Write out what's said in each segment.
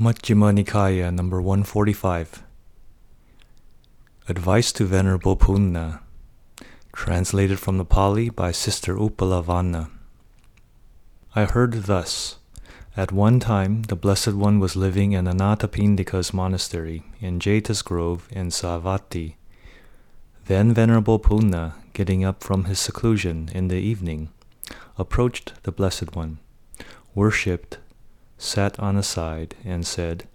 Majjhima Nikaya, number 145. Advice to Venerable Punna, translated from the Pali by Sister Uppalavanna. I heard thus. At one time, the Blessed One was living in Anathapindika's monastery in Jeta's Grove in Savatthi. Then Venerable Punna, getting up from his seclusion in the evening, approached the Blessed One, worshipped, sat on a side, and said,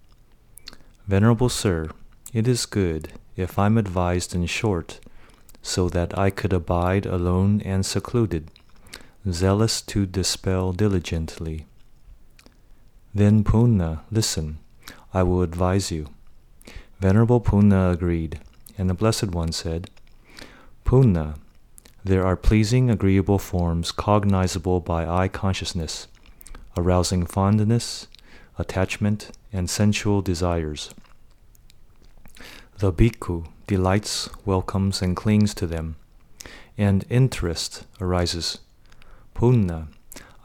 Venerable Sir, it is good if I'm advised in short, so that I could abide alone and secluded, zealous to dispel diligently. Then Punna, listen, I will advise you. Venerable Punna agreed, and the Blessed One said, Punna, there are pleasing, agreeable forms cognizable by eye consciousness arousing fondness, attachment, and sensual desires. The bhikkhu delights, welcomes, and clings to them, and interest arises. Punna,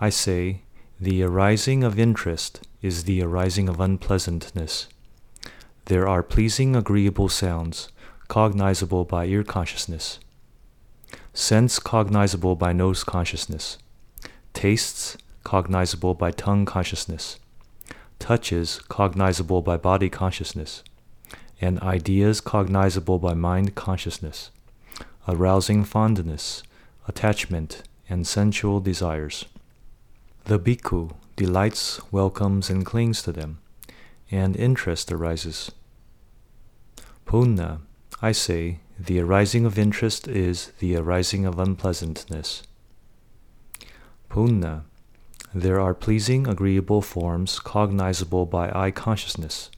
I say, the arising of interest is the arising of unpleasantness. There are pleasing, agreeable sounds, cognizable by ear consciousness, scents cognizable by nose consciousness, tastes cognizable by tongue consciousness, touches cognizable by body consciousness, and ideas cognizable by mind consciousness, arousing fondness, attachment, and sensual desires. The bhikkhu delights, welcomes, and clings to them, and interest arises. Punna, I say, the arising of interest is the arising of unpleasantness. Punna, there are pleasing, agreeable forms cognizable by eye consciousness,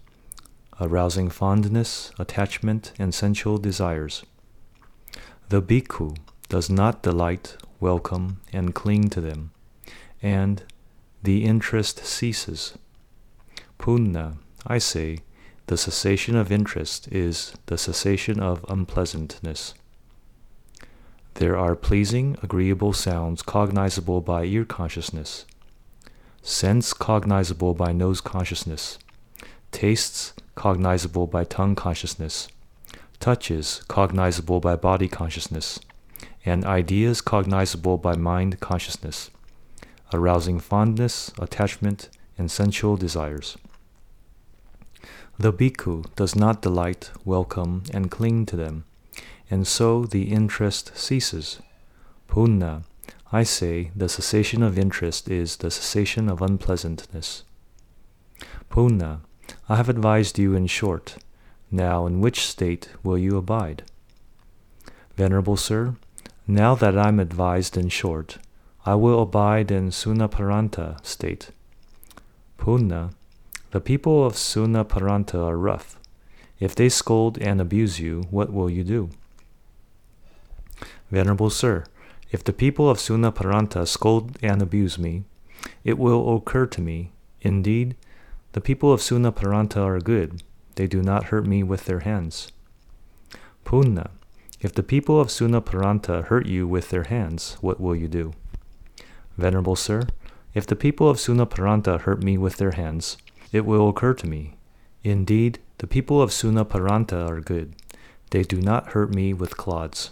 arousing fondness, attachment, and sensual desires. The bhikkhu does not delight, welcome, and cling to them, and the interest ceases. Punna, I say, the cessation of interest is the cessation of unpleasantness. There are pleasing, agreeable sounds cognizable by ear consciousness scents cognizable by nose consciousness, tastes cognizable by tongue consciousness, touches cognizable by body consciousness, and ideas cognizable by mind consciousness, arousing fondness, attachment, and sensual desires. The bhikkhu does not delight, welcome, and cling to them, and so the interest ceases. Punna, I say the cessation of interest is the cessation of unpleasantness. Punna, I have advised you in short. Now, in which state will you abide? Venerable Sir, now that I am advised in short, I will abide in Sunaparanta state. Punna, the people of Sunaparanta are rough. If they scold and abuse you, what will you do? Venerable Sir, if the people of Sunaparanta scold and abuse me, it will occur to me, indeed, the people of Sunaparanta are good, they do not hurt me with their hands. Punna, if the people of Sunaparanta hurt you with their hands, what will you do? Venerable Sir, if the people of Sunaparanta hurt me with their hands, it will occur to me, indeed, the people of Sunaparanta are good, they do not hurt me with clods.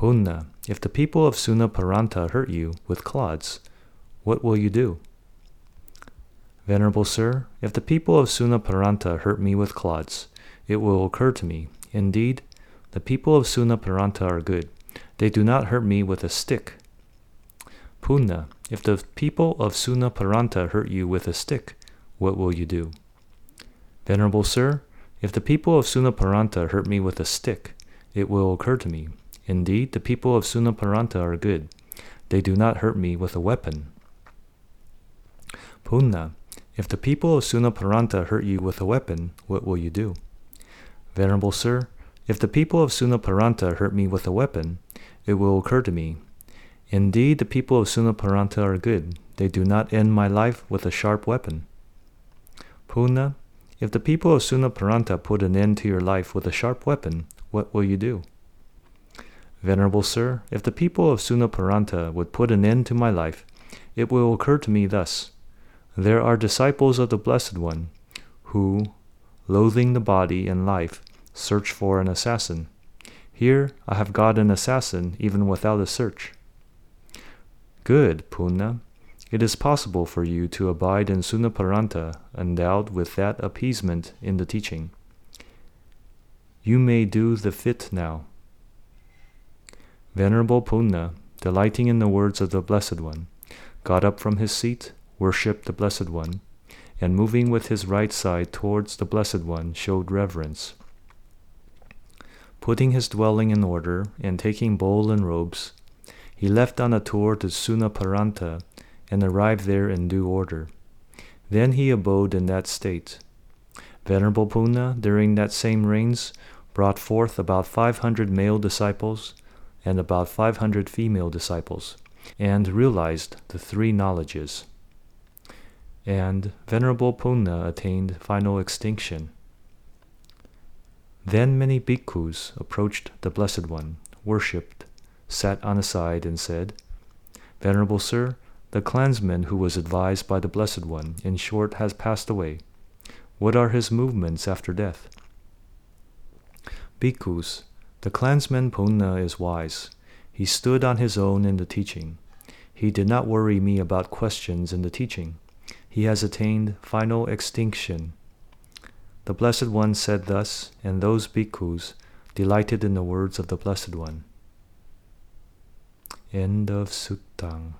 Punna, if the people of Sunaparanta hurt you with clods, what will you do? Venerable Sir, if the people of Sunaparanta hurt me with clods, it will occur to me, indeed, the people of Sunaparanta are good. They do not hurt me with a stick. Punna, if the people of Sunaparanta hurt you with a stick, what will you do? Venerable Sir, if the people of Sunaparanta hurt me with a stick, it will occur to me, Indeed, the people of Sunaparanta are good. They do not hurt me with a weapon. Punna, if the people of Sunaparanta hurt you with a weapon, what will you do? Venerable Sir, if the people of Sunaparanta hurt me with a weapon, it will occur to me. Indeed, the people of Sunaparanta are good. They do not end my life with a sharp weapon. Punna, if the people of Sunaparanta put an end to your life with a sharp weapon, what will you do? Venerable Sir, if the people of Sunaparanta would put an end to my life, it will occur to me thus There are disciples of the Blessed One who, loathing the body and life, search for an assassin. Here I have got an assassin even without a search. Good, Punna. It is possible for you to abide in Sunaparanta endowed with that appeasement in the teaching. You may do the fit now. Venerable Punna, delighting in the words of the Blessed One, got up from his seat, worshipped the Blessed One, and moving with his right side towards the Blessed One, showed reverence. Putting his dwelling in order and taking bowl and robes, he left on a tour to Sunaparanta and arrived there in due order. Then he abode in that state. Venerable Punna, during that same rains, brought forth about five hundred male disciples and about five hundred female disciples, and realized the three knowledges. And Venerable Punna attained final extinction. Then many bhikkhus approached the Blessed One, worshipped, sat on a side, and said, Venerable Sir, the clansman who was advised by the Blessed One, in short, has passed away. What are his movements after death? Bhikkhus, the clansman Punna is wise. He stood on his own in the teaching. He did not worry me about questions in the teaching. He has attained final extinction. The Blessed One said thus, and those bhikkhus delighted in the words of the Blessed One. End of Suttang.